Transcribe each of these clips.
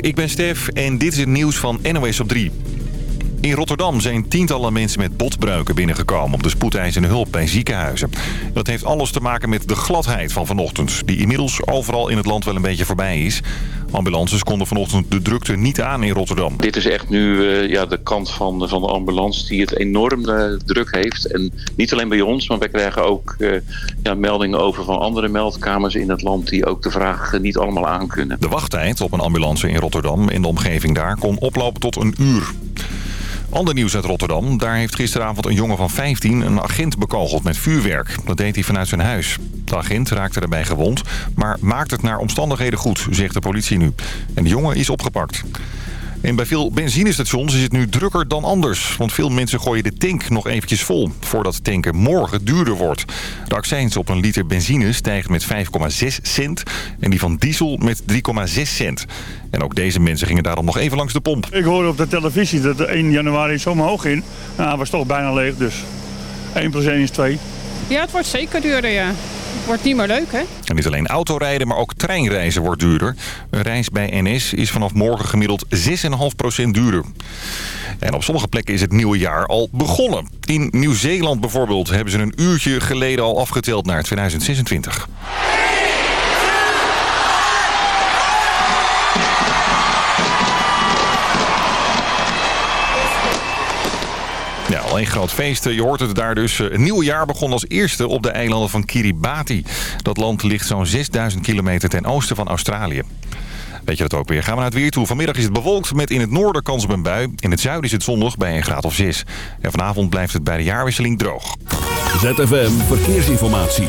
Ik ben Stef en dit is het nieuws van NOS op 3. In Rotterdam zijn tientallen mensen met botbreuken binnengekomen op de spoedeisende hulp bij ziekenhuizen. Dat heeft alles te maken met de gladheid van vanochtend, die inmiddels overal in het land wel een beetje voorbij is. Ambulances konden vanochtend de drukte niet aan in Rotterdam. Dit is echt nu uh, ja, de kant van, van de ambulance die het enorm uh, druk heeft. En niet alleen bij ons, maar wij krijgen ook uh, ja, meldingen over van andere meldkamers in het land... die ook de vraag niet allemaal aankunnen. De wachttijd op een ambulance in Rotterdam en de omgeving daar kon oplopen tot een uur. Ander nieuws uit Rotterdam. Daar heeft gisteravond een jongen van 15 een agent bekogeld met vuurwerk. Dat deed hij vanuit zijn huis. De agent raakte erbij gewond, maar maakt het naar omstandigheden goed, zegt de politie nu. En de jongen is opgepakt. En bij veel benzinestations is het nu drukker dan anders. Want veel mensen gooien de tank nog eventjes vol... voordat tanken morgen duurder wordt. De accijns op een liter benzine stijgt met 5,6 cent... en die van diesel met 3,6 cent. En ook deze mensen gingen daarom nog even langs de pomp. Ik hoorde op de televisie dat de 1 januari zomaar hoog in. Nou, was toch bijna leeg, dus 1 plus 1 is 2. Ja, het wordt zeker duurder, ja. Het wordt niet meer leuk, hè? En niet alleen autorijden, maar ook treinreizen wordt duurder. Een reis bij NS is vanaf morgen gemiddeld 6,5% duurder. En op sommige plekken is het nieuwe jaar al begonnen. In Nieuw-Zeeland bijvoorbeeld hebben ze een uurtje geleden al afgeteld naar 2026. Ja, al een groot feest. Je hoort het daar dus. Een nieuw jaar begon als eerste op de eilanden van Kiribati. Dat land ligt zo'n 6000 kilometer ten oosten van Australië. Weet je dat ook weer? Gaan we naar het weer toe. Vanmiddag is het bewolkt met in het noorden kans op een bui. In het zuiden is het zonnig bij een graad of 6. En vanavond blijft het bij de jaarwisseling droog. ZFM Verkeersinformatie.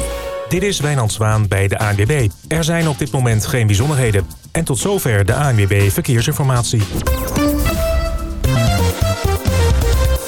Dit is Wijnand Zwaan bij de ANWB. Er zijn op dit moment geen bijzonderheden. En tot zover de ANWB Verkeersinformatie.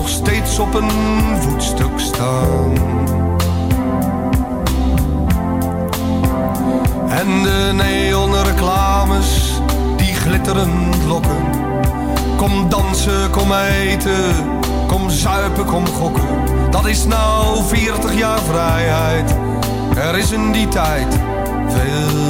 nog steeds op een voetstuk staan. En de neonreclames die glitterend lokken. Kom dansen, kom eten, kom zuipen, kom gokken. Dat is nou 40 jaar vrijheid. Er is in die tijd veel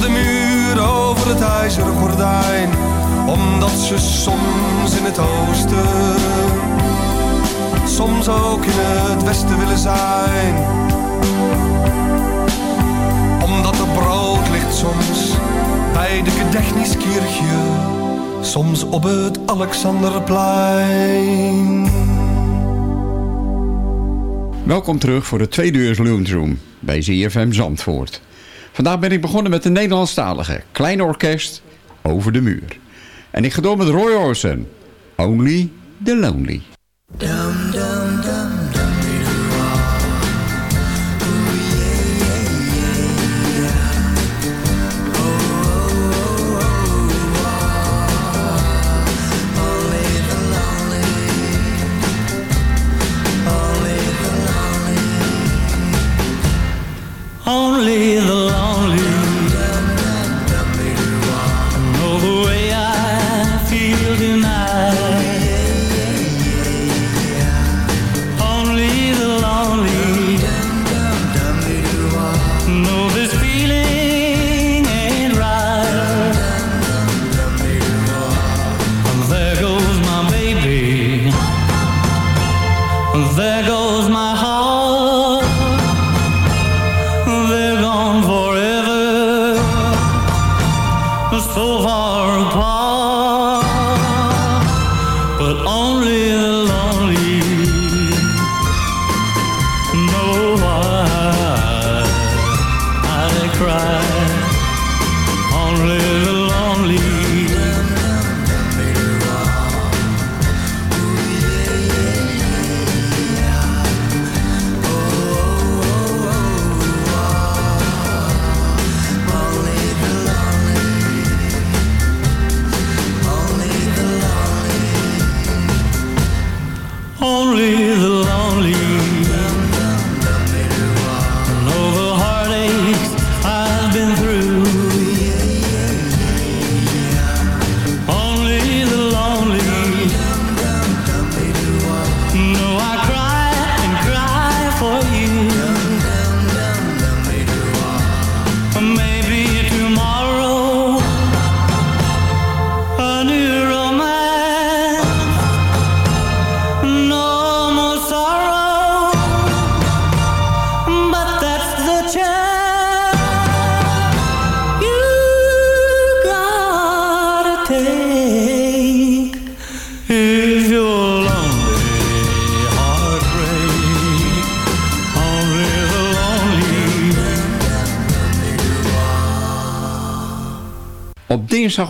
De muur, over het ijzeren gordijn, omdat ze soms in het oosten, soms ook in het westen willen zijn. Omdat er brood ligt soms bij de Gedächtniskirche, soms op het Alexanderplein. Welkom terug voor de tweede uur Lunchroom bij ZFM Zandvoort. Vandaag ben ik begonnen met de Nederlandstalige Klein Orkest Over de Muur. En ik ga door met Roy Orbison, Only the Lonely. Only the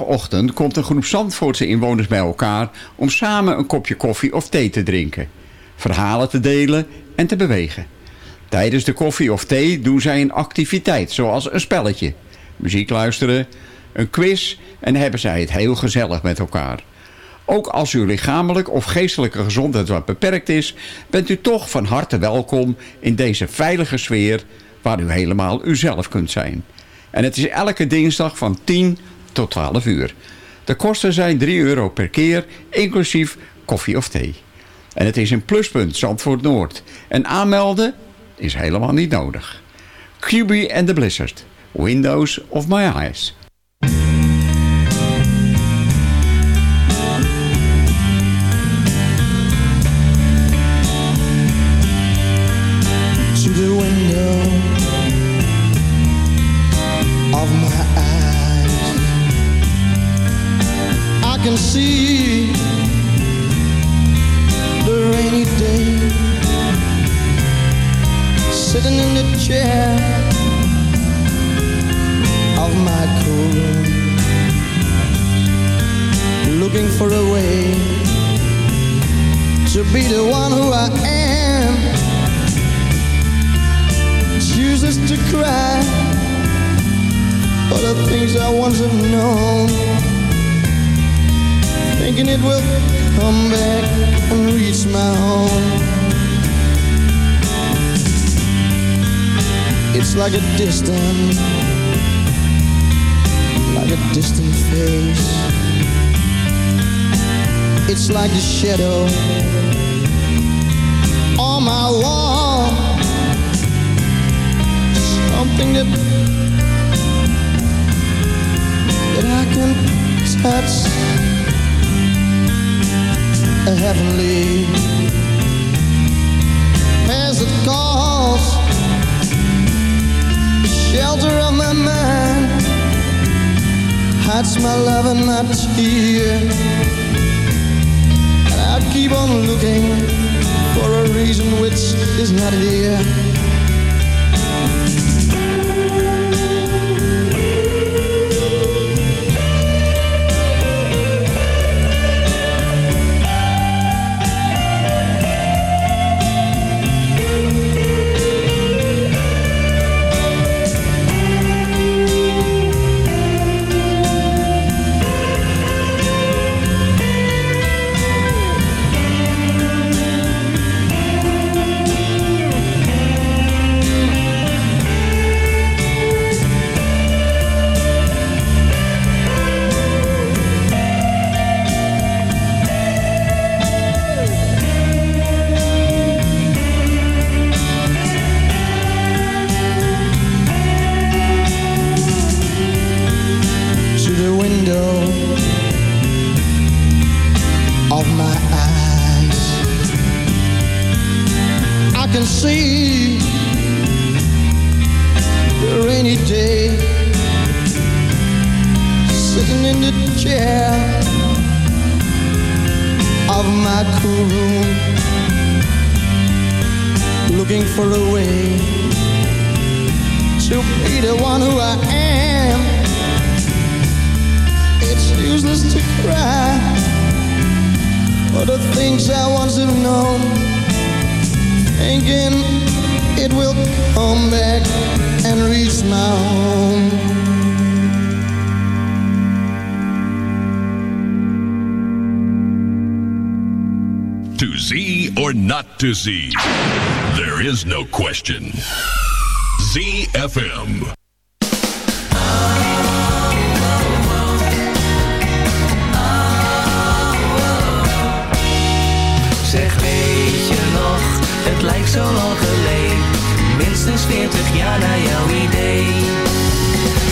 Dinsdagochtend komt een groep Zandvoortse inwoners bij elkaar om samen een kopje koffie of thee te drinken, verhalen te delen en te bewegen. Tijdens de koffie of thee doen zij een activiteit, zoals een spelletje, muziek luisteren, een quiz en hebben zij het heel gezellig met elkaar. Ook als uw lichamelijk of geestelijke gezondheid wat beperkt is, bent u toch van harte welkom in deze veilige sfeer waar u helemaal uzelf kunt zijn. En het is elke dinsdag van 10 tot 12 uur. De kosten zijn 3 euro per keer, inclusief koffie of thee. En het is een pluspunt Zandvoort Noord. En aanmelden is helemaal niet nodig. QB and the Blizzard. Windows of my eyes. Hides my love and my tear and I keep on looking for a reason which is not here not to Z, there is no question. ZFM. Zeg weet je nog, het lijkt zo lang geleden. Minstens 40 jaar naar jouw idee.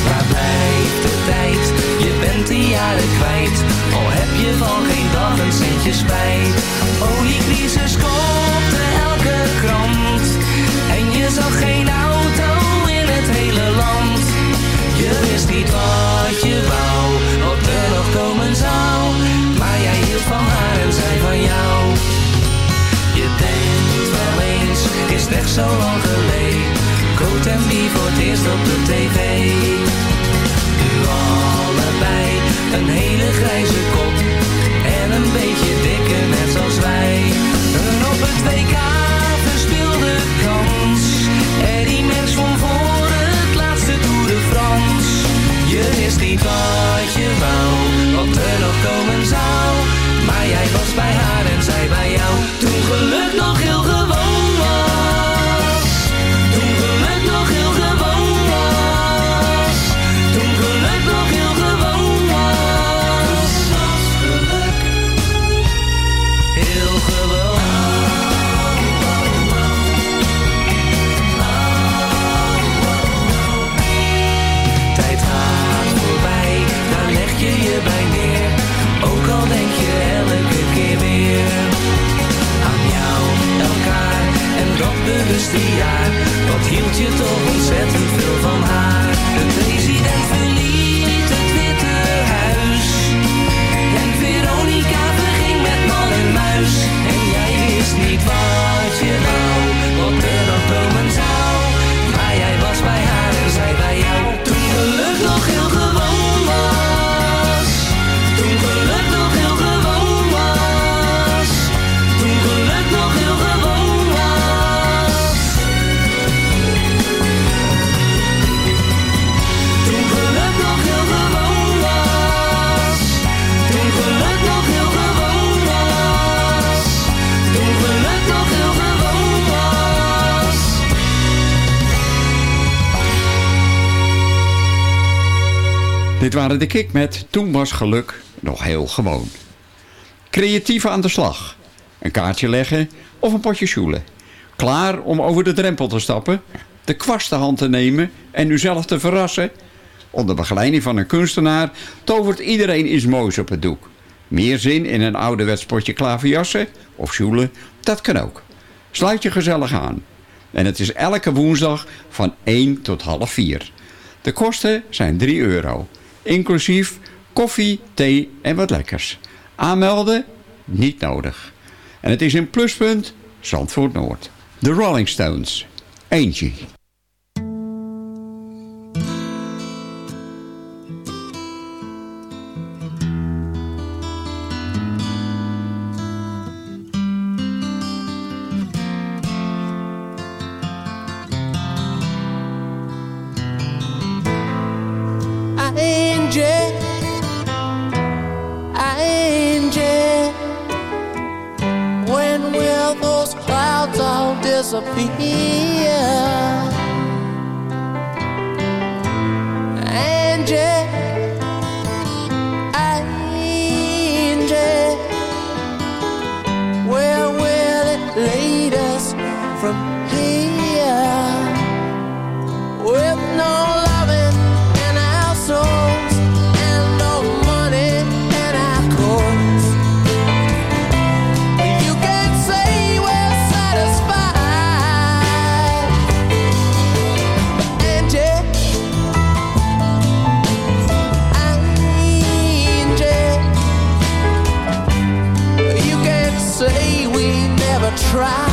Waar blijft de tijd, je bent de jaren kwijt. Al heb je van geen dag een centje spijt Oliecrisis kopte elke krant. En je zag geen auto in het hele land. Je wist niet wat je wou, wat er nog komen zou. Maar jij hield van haar en zij van jou. Je denkt wel eens, is het echt zo lang geleden? Coat en wie voor het eerst op de tv. Nu allebei een hele grijze kop beetje dikke net zoals wij. Een op het WK verspeelde kans. Eddie Merckx van voor het laatste Tour de France. Je wist niet wat je wou, wat er nog komen zou. Maar jij was bij haar en zij bij jou. Toen geluk nog heel gewoon Wat hield je toch ontzettend veel van haar? De president Dit waren de kick met Toen was geluk nog heel gewoon. Creatief aan de slag. Een kaartje leggen of een potje sjoelen. Klaar om over de drempel te stappen, de kwast hand te nemen en uzelf te verrassen. Onder begeleiding van een kunstenaar tovert iedereen iets moois op het doek. Meer zin in een ouderwets potje klaverjassen of sjoelen, dat kan ook. Sluit je gezellig aan. En het is elke woensdag van 1 tot half 4. De kosten zijn 3 euro. Inclusief koffie, thee en wat lekkers. Aanmelden? Niet nodig. En het is in pluspunt Zandvoort Noord. De Rolling Stones. Angie, disappear. try.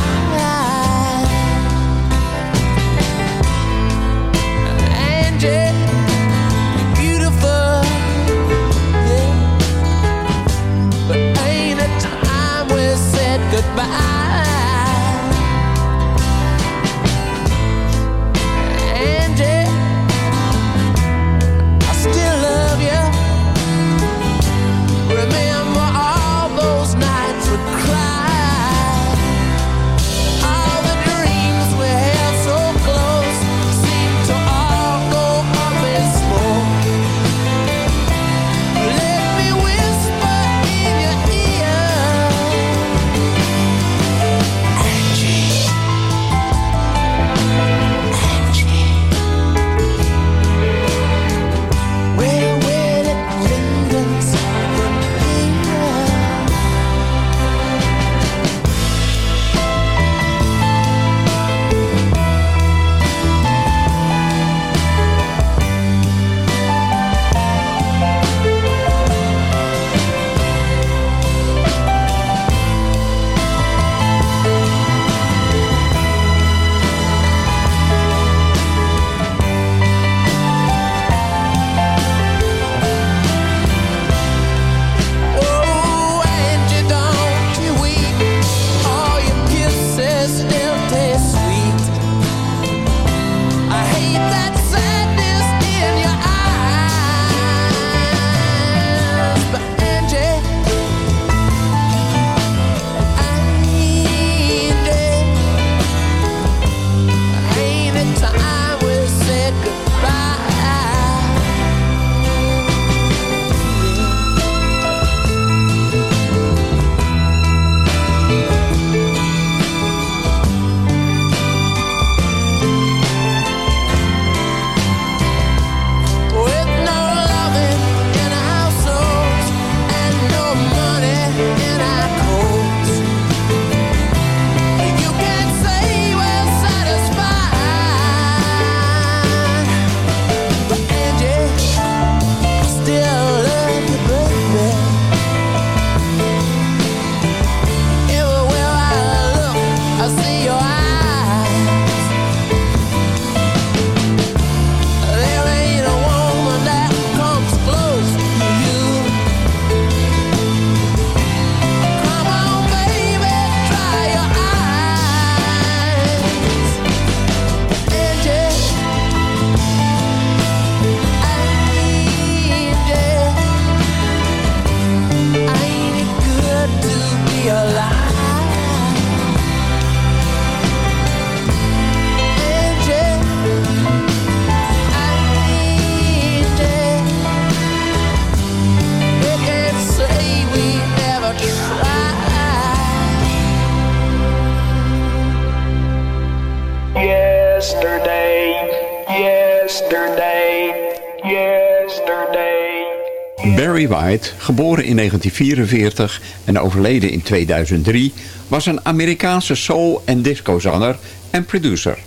White, geboren in 1944 en overleden in 2003, was een Amerikaanse soul- en discozanger en producer.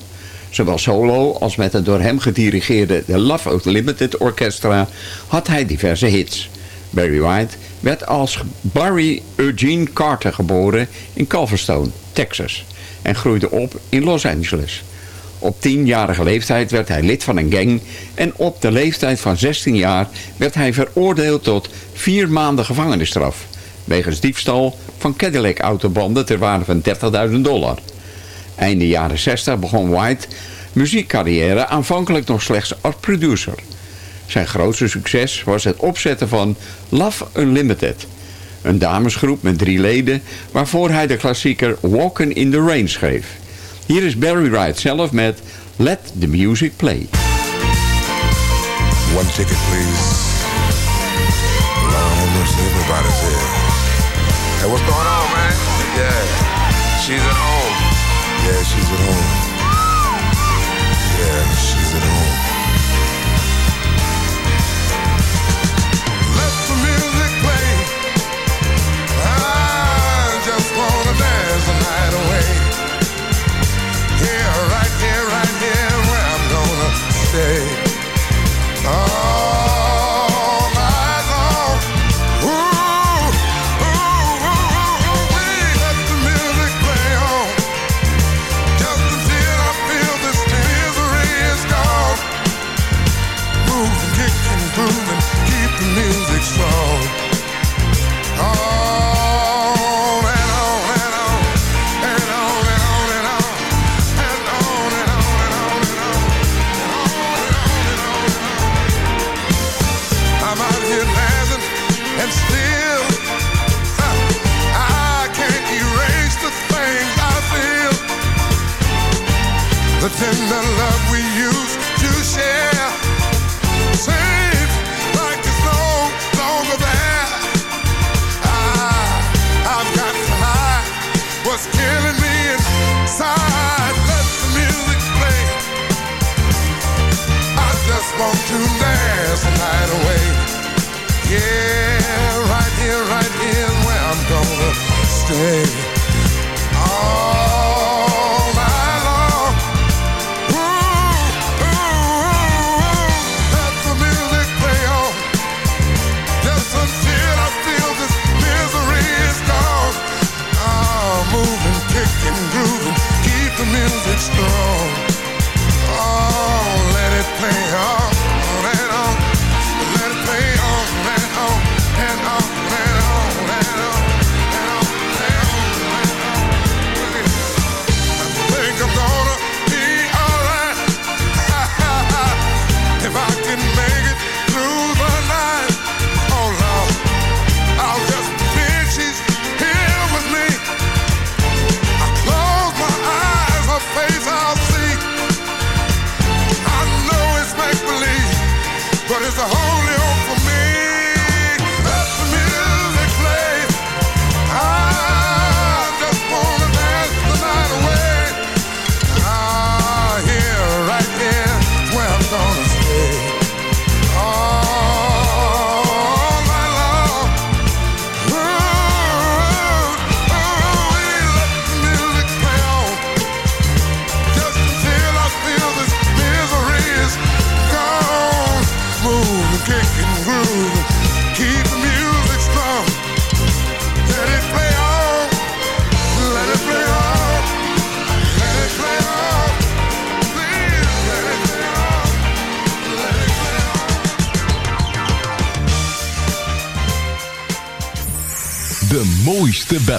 Zowel solo als met het door hem gedirigeerde The Love Limited Orchestra had hij diverse hits. Barry White werd als Barry Eugene Carter geboren in Calverstone, Texas en groeide op in Los Angeles. Op tienjarige leeftijd werd hij lid van een gang en op de leeftijd van 16 jaar werd hij veroordeeld tot vier maanden gevangenisstraf. Wegens diefstal van Cadillac-autobanden ter waarde van 30.000 dollar. Einde jaren 60 begon White muziekcarrière aanvankelijk nog slechts als producer. Zijn grootste succes was het opzetten van Love Unlimited. Een damesgroep met drie leden waarvoor hij de klassieker Walkin' in the Rain schreef. Hier is Barry Wright zelf met Let the Music Play. One ticket please. Long and everybody's here. Hey, what's going on, man? Yeah, she's an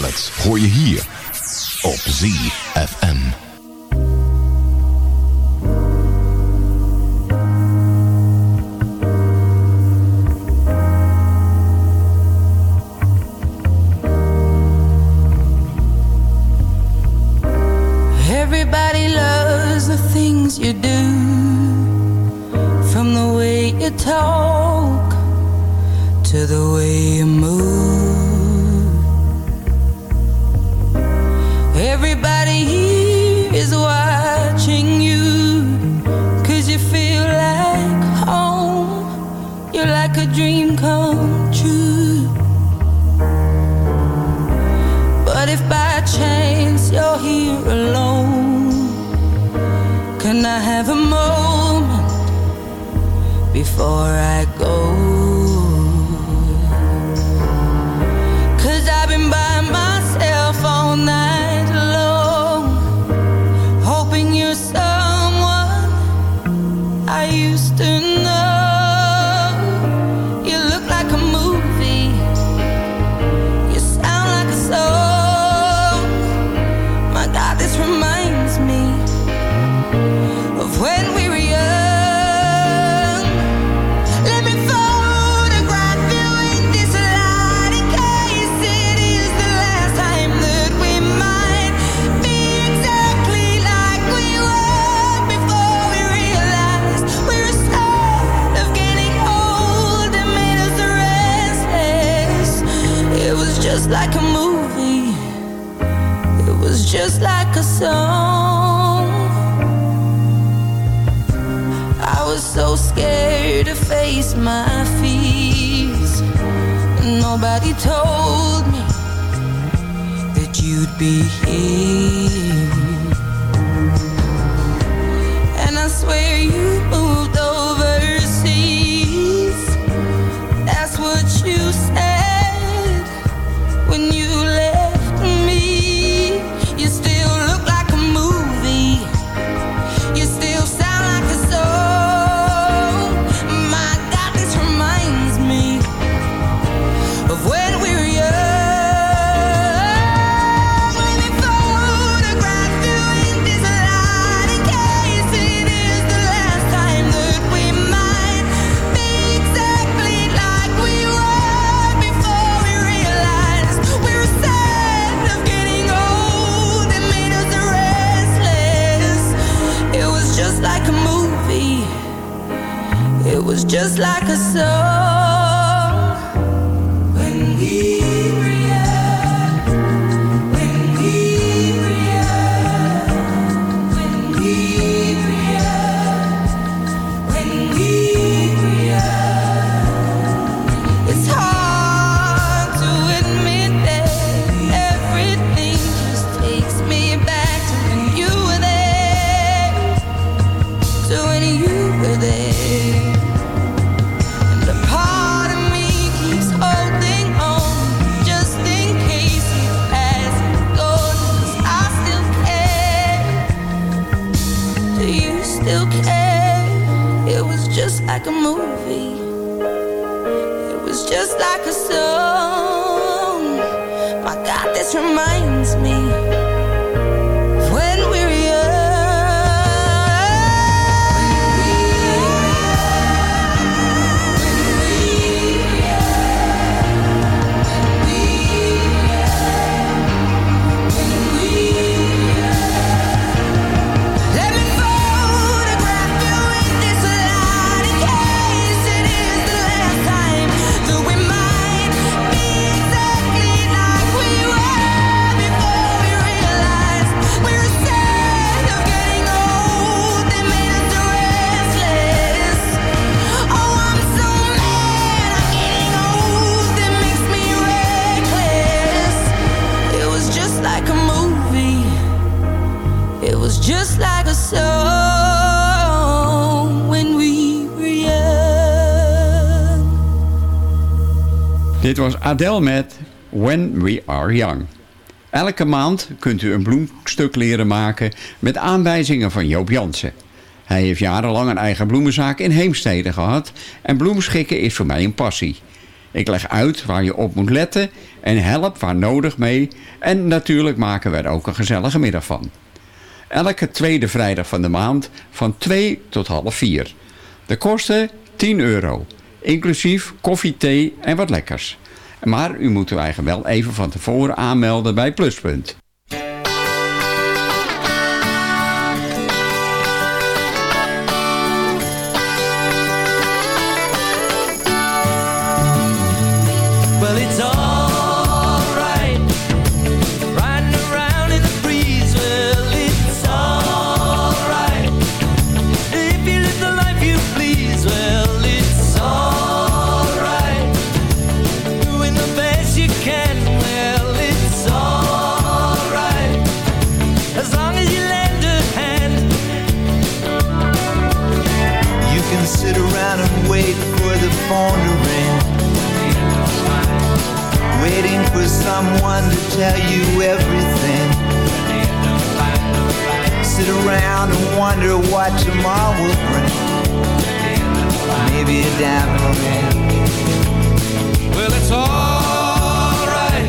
Ballads hoor je hier op Zie. just like a soul. Dit was Adele met When We Are Young. Elke maand kunt u een bloemstuk leren maken met aanwijzingen van Joop Jansen. Hij heeft jarenlang een eigen bloemenzaak in Heemstede gehad en bloemschikken is voor mij een passie. Ik leg uit waar je op moet letten en help waar nodig mee en natuurlijk maken we er ook een gezellige middag van. Elke tweede vrijdag van de maand van 2 tot half 4. De kosten 10 euro inclusief koffie, thee en wat lekkers. Maar u moet u eigen wel even van tevoren aanmelden bij Pluspunt. around and wonder what tomorrow will bring. Maybe a diamond ring. Well, it's alright,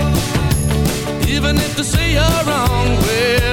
even if they say you're wrong. Well,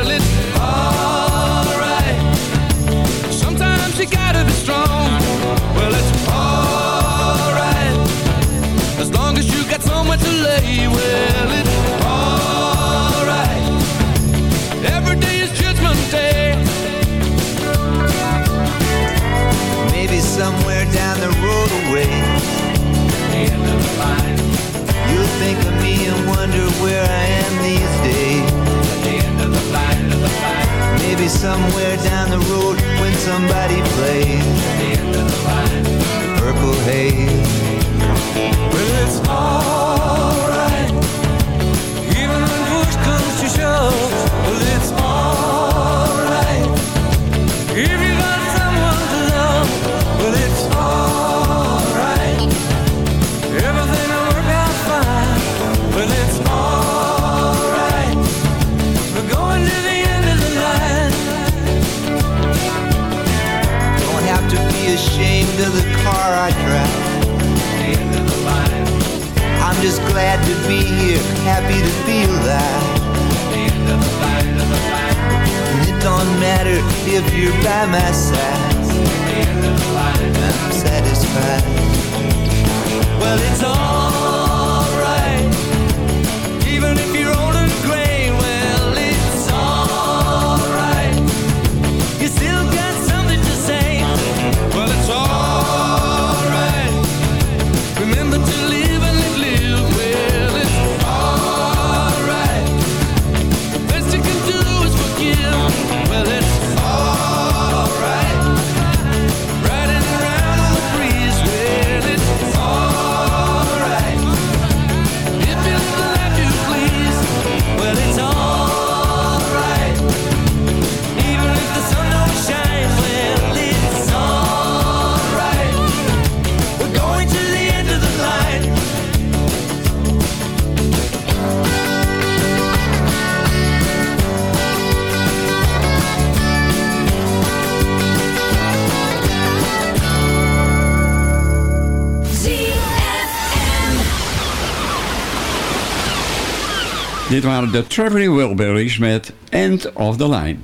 Dit waren de Traveling Wilburys met End of the Line.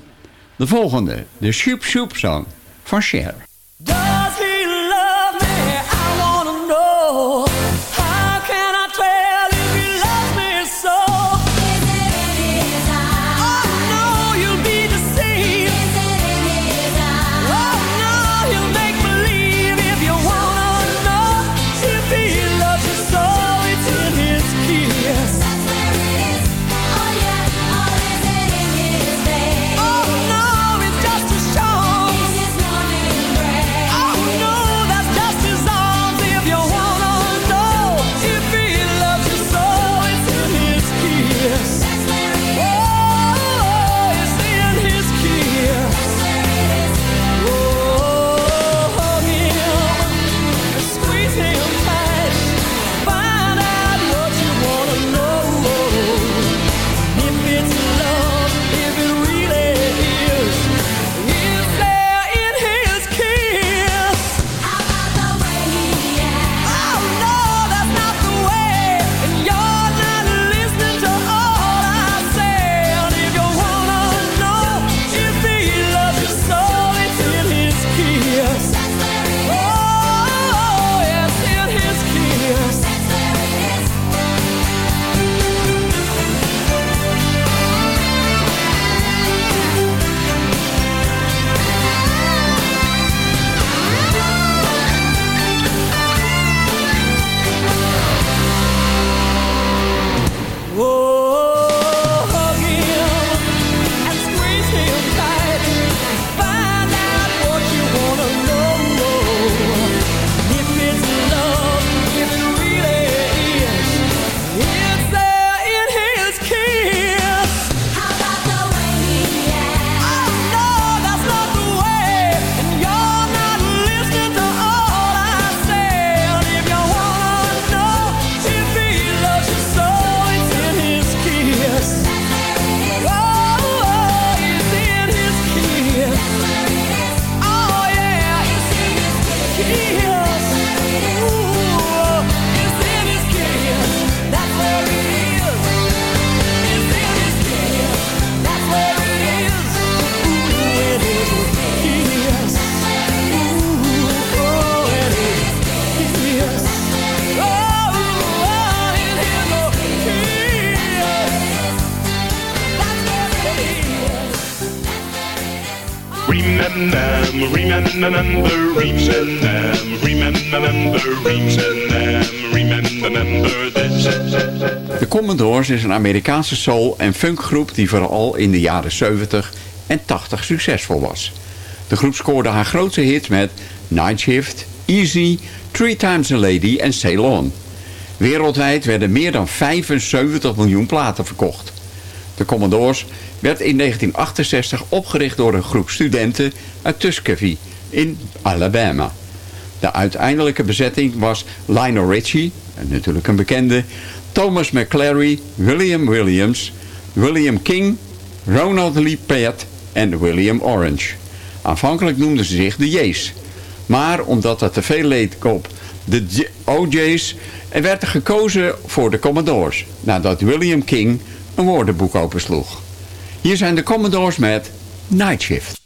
De volgende, de Shoop Shoop Song van Cher. Is een Amerikaanse soul- en funkgroep die vooral in de jaren 70 en 80 succesvol was. De groep scoorde haar grootste hits met Night Shift, Easy, Three Times a Lady en Sail On. Wereldwijd werden meer dan 75 miljoen platen verkocht. De Commodores werd in 1968 opgericht door een groep studenten uit Tuskegee in Alabama. De uiteindelijke bezetting was Lionel Richie, natuurlijk een bekende, Thomas McClary, William Williams, William King, Ronald Lee Peart en William Orange. Aanvankelijk noemden ze zich de J's. Maar omdat dat te veel leed op de OJ's... er werd er gekozen voor de Commodores... nadat William King een woordenboek opensloeg. Hier zijn de Commodores met Night Shift.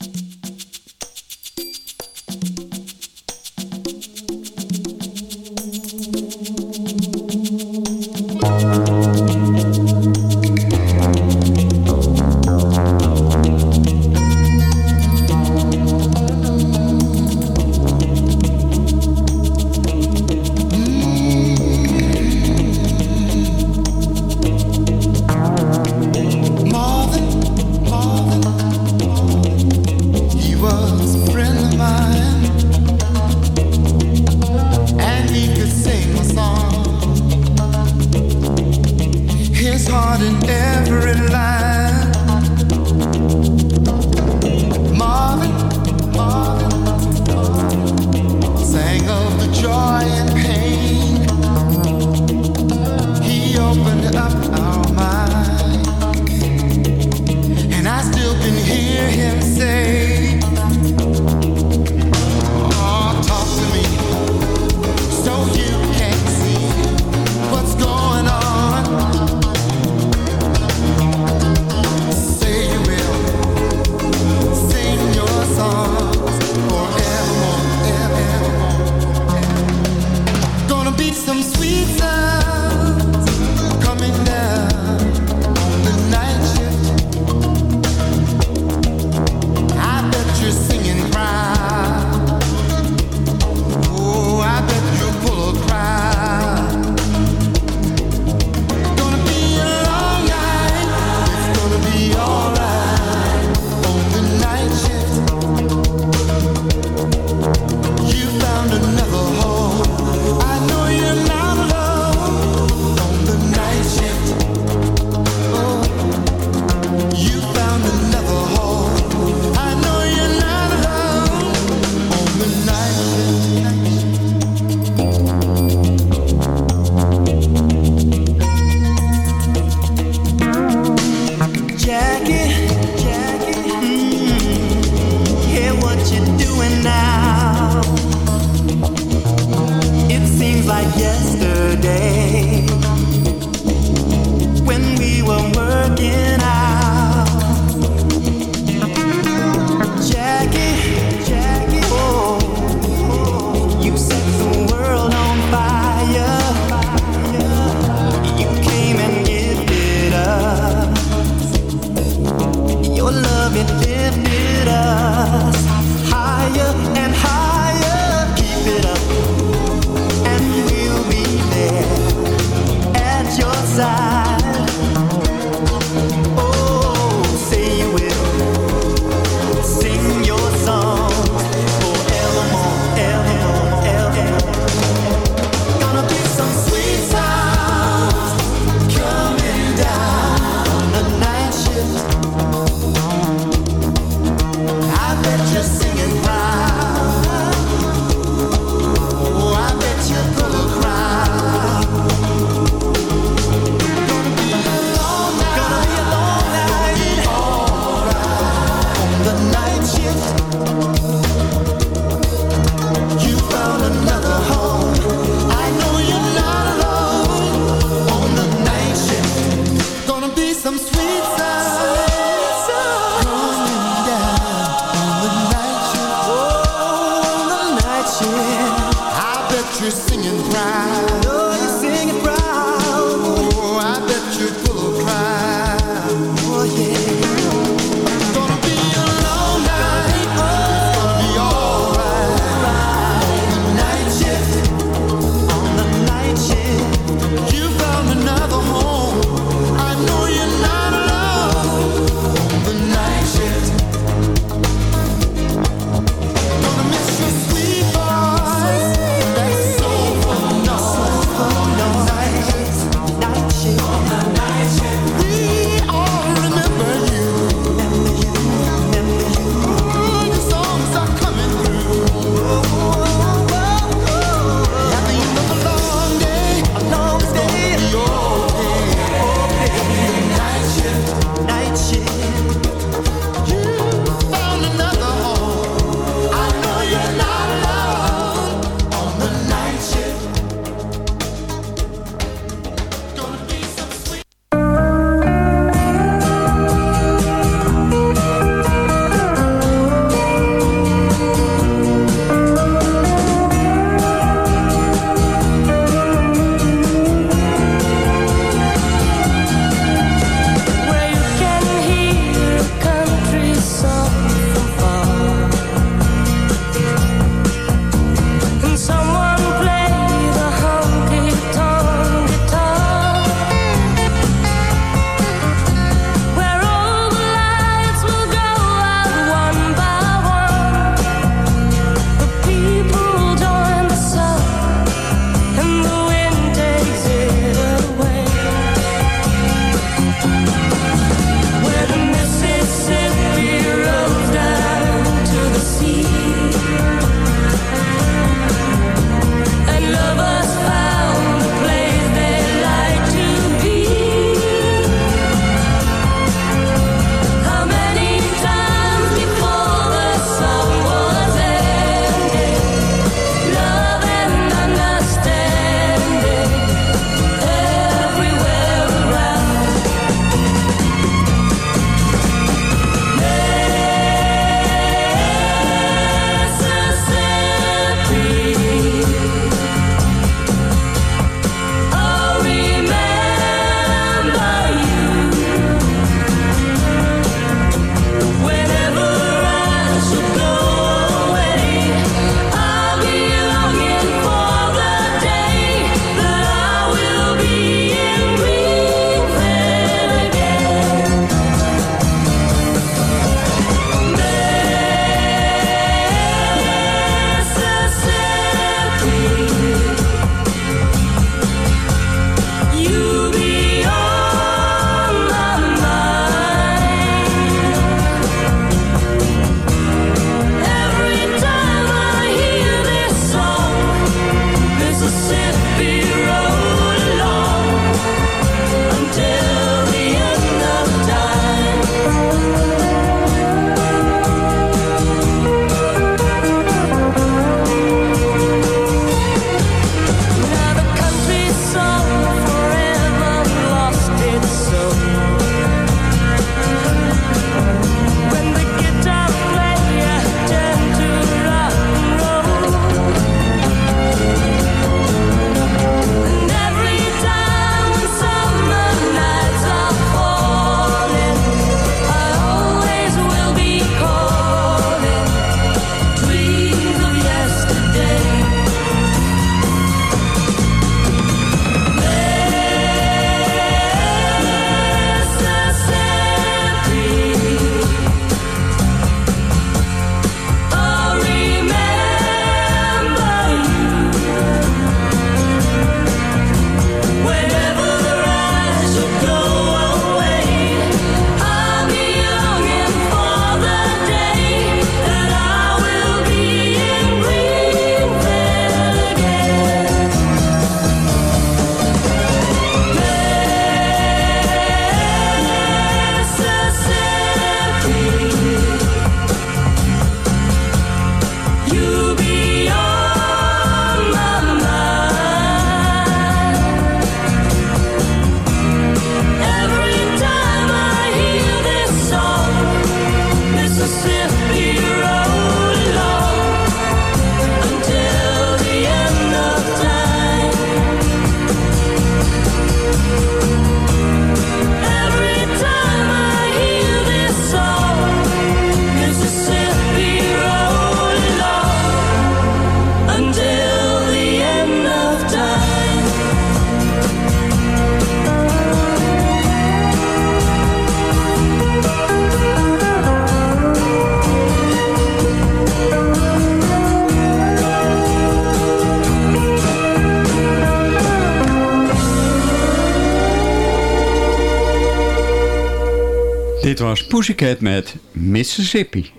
Was Pussycat met Mississippi.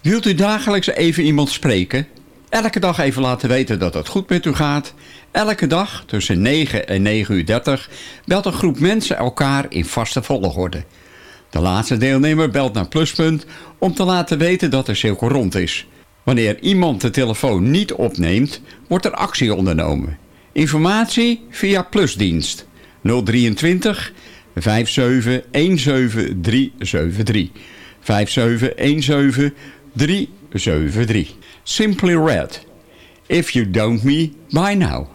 Wilt u dagelijks even iemand spreken? Elke dag even laten weten dat het goed met u gaat? Elke dag tussen 9 en 9 uur 30 belt een groep mensen elkaar in vaste volgorde. De laatste deelnemer belt naar Pluspunt om te laten weten dat de cirkel rond is. Wanneer iemand de telefoon niet opneemt, wordt er actie ondernomen. Informatie via Plusdienst 023 57 373. 57 373. Simply Red. If you don't me by now.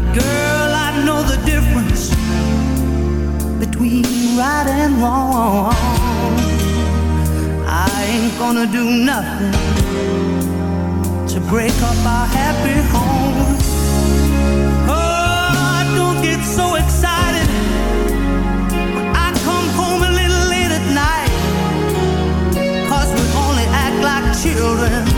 Now, girl, I know the difference between right and wrong. I ain't gonna do nothing to break up our happy home. Oh, don't get so excited when I come home a little late at night. Cause we only act like children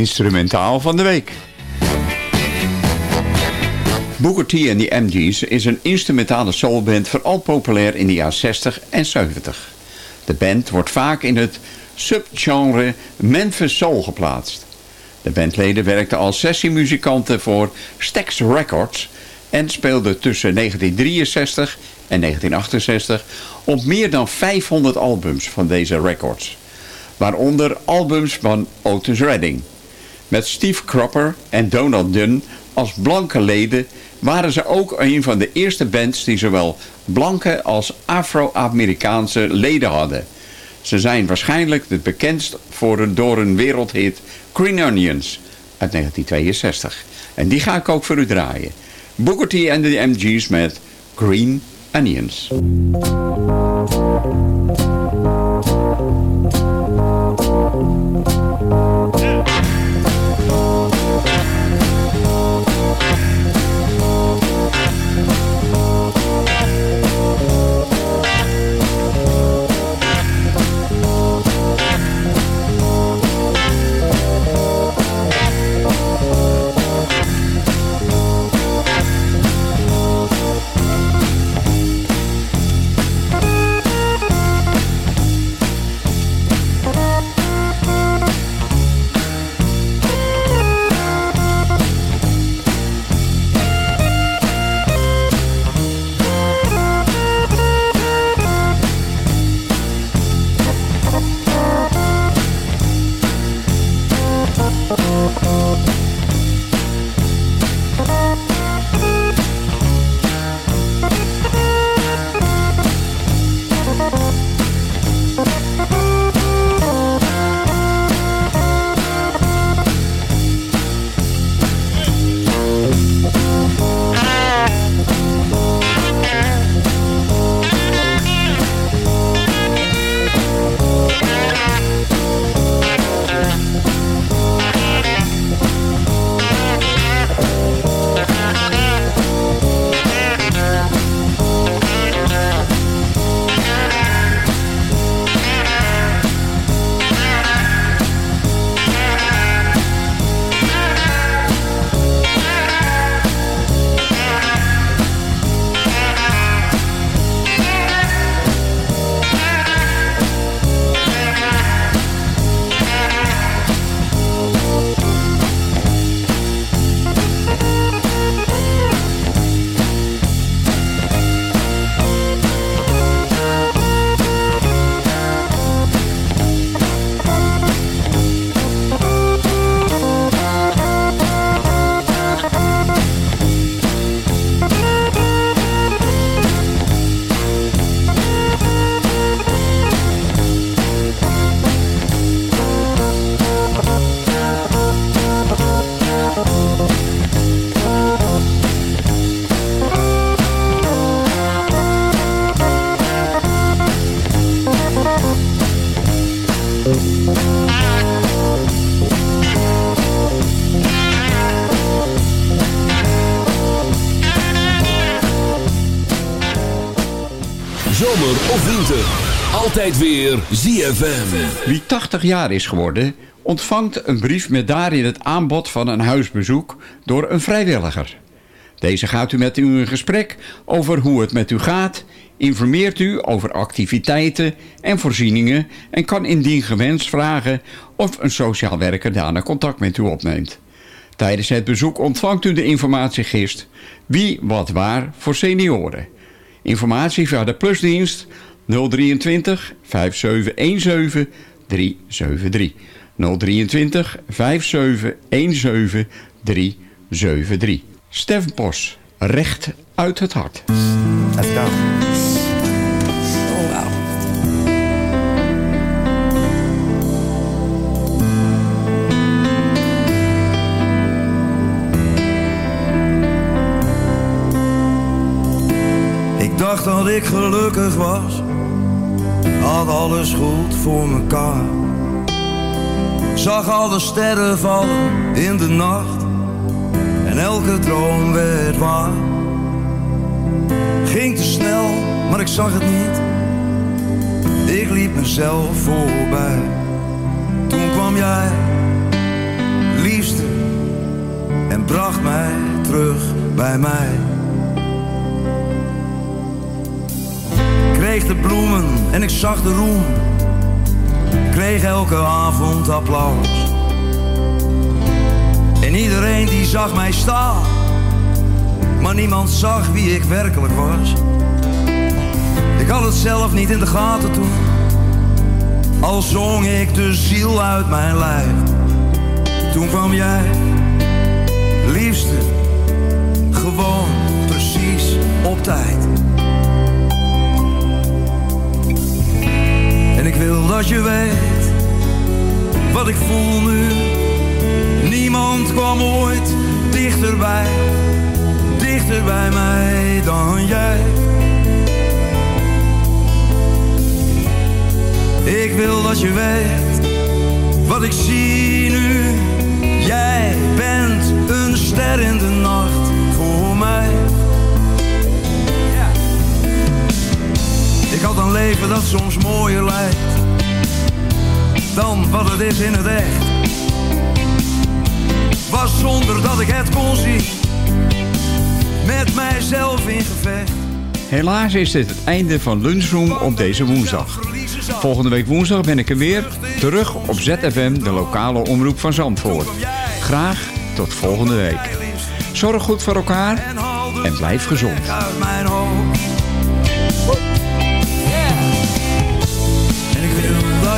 Instrumentaal van de week. Booker T en de MG's is een instrumentale soulband vooral populair in de jaren 60 en 70. De band wordt vaak in het subgenre Memphis Soul geplaatst. De bandleden werkten als sessiemuzikanten voor Stax Records en speelden tussen 1963 en 1968 op meer dan 500 albums van deze records. Waaronder albums van Otis Redding. Met Steve Cropper en Donald Dunn als blanke leden waren ze ook een van de eerste bands die zowel blanke als Afro-Amerikaanse leden hadden. Ze zijn waarschijnlijk het bekendst voor een, door een wereldhit Green Onions uit 1962. En die ga ik ook voor u draaien. Booker T en de MG's met Green Onions. Weer ZFM. Wie 80 jaar is geworden, ontvangt een brief met daarin het aanbod van een huisbezoek door een vrijwilliger. Deze gaat u met u in gesprek over hoe het met u gaat, informeert u over activiteiten en voorzieningen en kan indien gewenst vragen of een sociaal werker daarna contact met u opneemt. Tijdens het bezoek ontvangt u de informatiegist Wie Wat Waar voor senioren. Informatie via de plusdienst 023 5717 373. 023 5717 373. Stef Bos, recht uit het hart. Let's go. Oh, wauw. Ik dacht dat ik gelukkig was, had alles goed voor mekaar. Zag alle sterren vallen in de nacht en elke droom werd waar. Ging te snel, maar ik zag het niet. Ik liep mezelf voorbij. Toen kwam jij, liefste, en bracht mij terug bij mij. Kreeg de bloemen en ik zag de roem. Kreeg elke avond applaus. En iedereen die zag mij staan. Maar niemand zag wie ik werkelijk was. Ik had het zelf niet in de gaten toen. Al zong ik de ziel uit mijn lijf. Toen kwam jij, liefste, gewoon precies op tijd. En ik wil dat je weet wat ik voel nu. Niemand kwam ooit dichterbij, dichter bij mij dan jij. dat je weet wat ik zie nu. Jij bent een ster in de Ik had een leven dat soms mooier lijkt dan wat het is in het echt. Was zonder dat ik het kon zien, met mijzelf in gevecht. Helaas is dit het einde van Lunchroom op deze woensdag. Volgende week woensdag ben ik er weer, terug op ZFM, de lokale omroep van Zandvoort. Graag tot volgende week. Zorg goed voor elkaar en blijf gezond.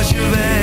Dat je weet